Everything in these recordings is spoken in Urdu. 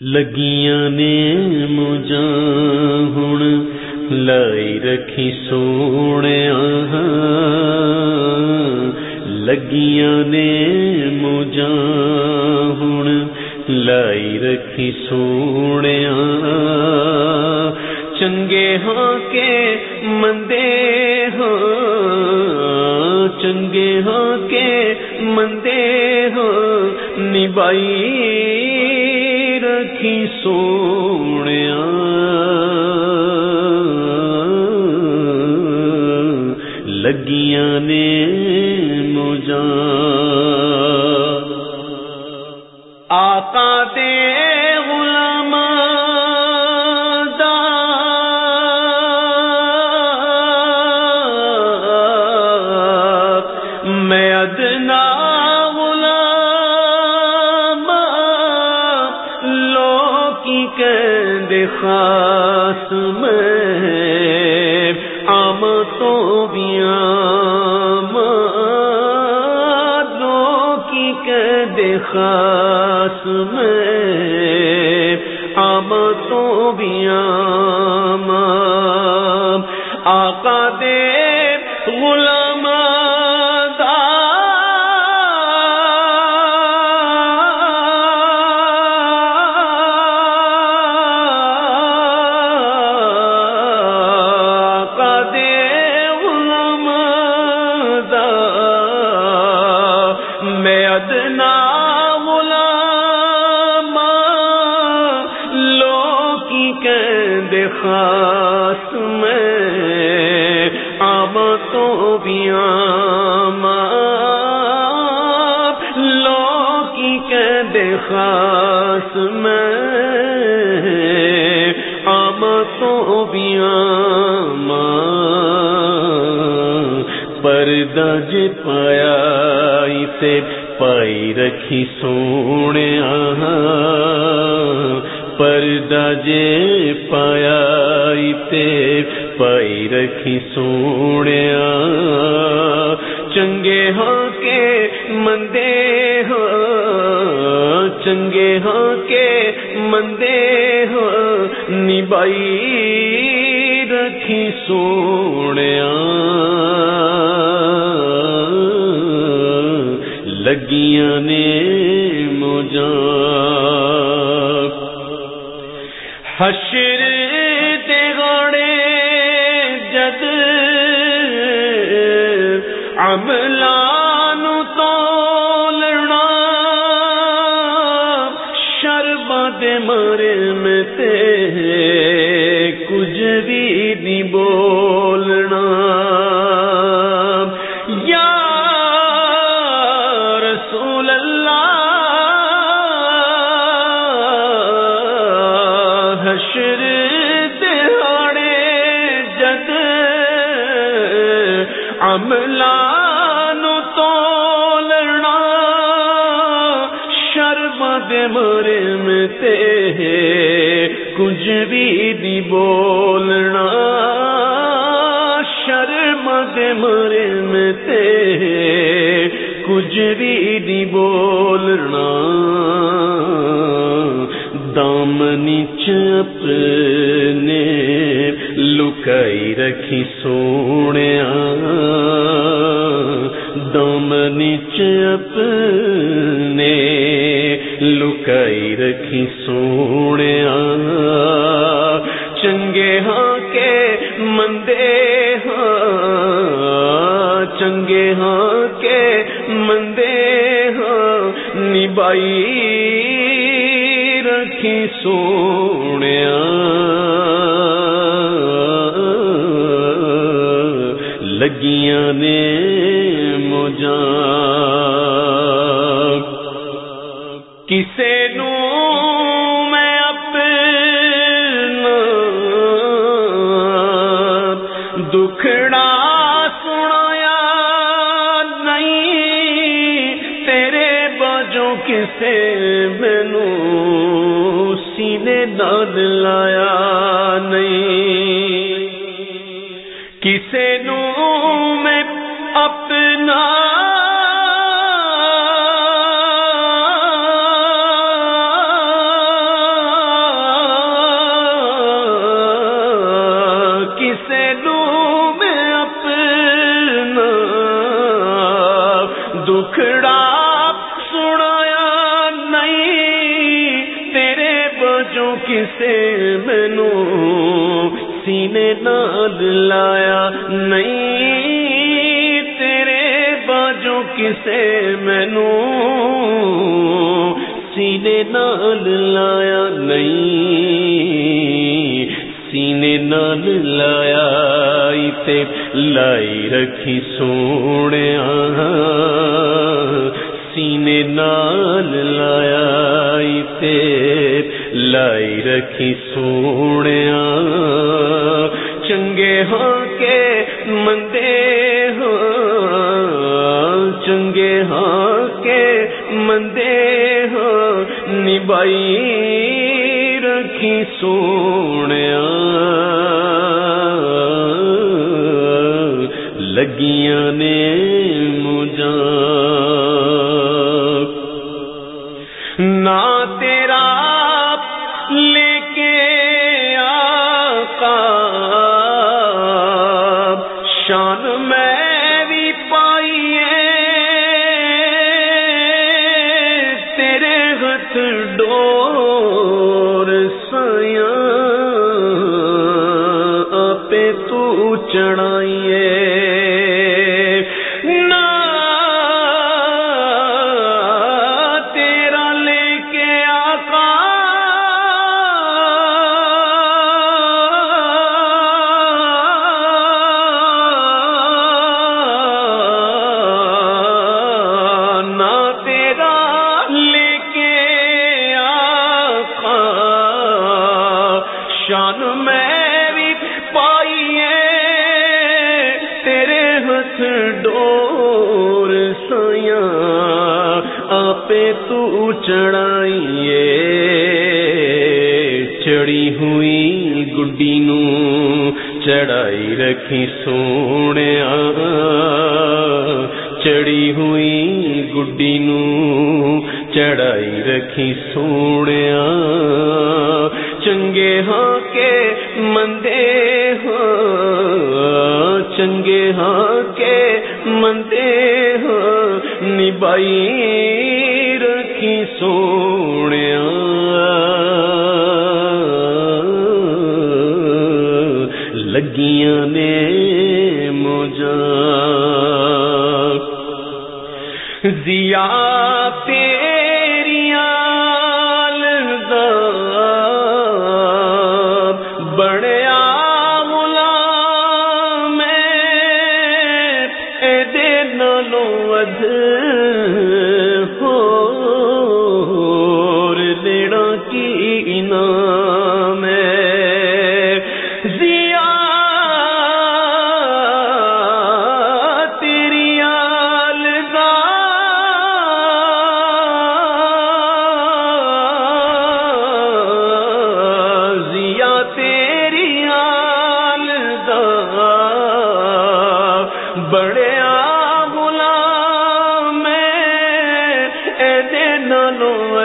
لگیاں نے مجھا ہوں لائی رکھی سونے لگیاں نے مجھا ہوں لائی رکھی سونے چنگے ہاں کے مندے ہاں چنگے ہاں کے مندے ہاں نبائی رکھی سونے لگیاں نے مجھا آقا دے غلام دا میں ادنا خاص میں آم تو لو کی قید خاص میں آم تو پردہ جی پایا اسے پائی رکھی سونے پردہ جے پایا تے پائی رکھی سونے چنگے ہاں کے مندے ہاں چنگے ہاں کے مندے ہاں نبائی رکھی سونے لگیاں نے مجھا حشر تے جد عملان تولنا شربت مرے میں تے کچھ بھی نہیں بولنا مرے میں تے کچھ بھی نہیں بولنا شرمت مرے میں تے کچھ بھی نہیں بولنا۔ دامنی چپنے لکائی رکھی سونے دامنی چپنے لکائی رکھی سونے چنگے ہاں کے مندے ہاں۔ چنگے ہاں کے مندے ہاں۔ نبائی رکھی سونے لگیاں نے مجھا کسے نو میں اپنا دکھڑا سنایا نہیں، تیرے بجوں کسے مینو سینے داد لایا نہیں۔ کسے نو بجو کسے مینو سینے نال لایا نہیں، تیرے بجو کسے مینو سینے نال لایا نہیں۔ سینے نال لایا تے لائی رکھی سونے۔ سینے نال لایا تے لائی رکھی سونے چنگے ہاں کے مندے ہاں۔ چنگے ہاں کے مندے ہاں۔ نبائی رکھی سونے ڈور سیا ڈور سیا آپ تو چڑھائیے چڑی ہوئی گڈی نو چڑھائی رکھی سونے چڑی ہوئی گڈی نو چڑھائی رکھی سونے چنگے ہاں کے مندے ہاں چنگے ہاں مندے ہاں نبائی رکھی سونے۔ لگیاں نے مجھا زیا نالو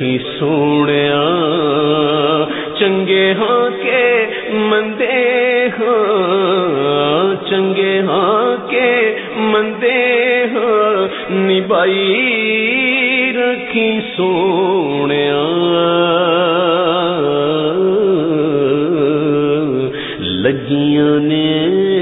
بنائی رکھی سونے چنگے ہاں کے مندے ہاں۔ چنگے ہاں کے مندے ہاں۔ نبائی رکھی سونے لگیاں نے